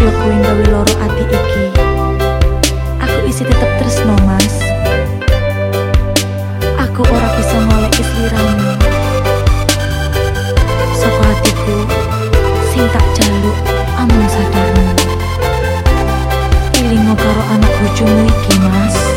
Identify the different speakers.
Speaker 1: siyoku hingga loro ati iki. Aku isi tetep tresno mas. Aku ora bisa ngolek isliramu soko hatiku sing tak jaluk amung sadarmu? Ilingo karo anak bojomu iki mas.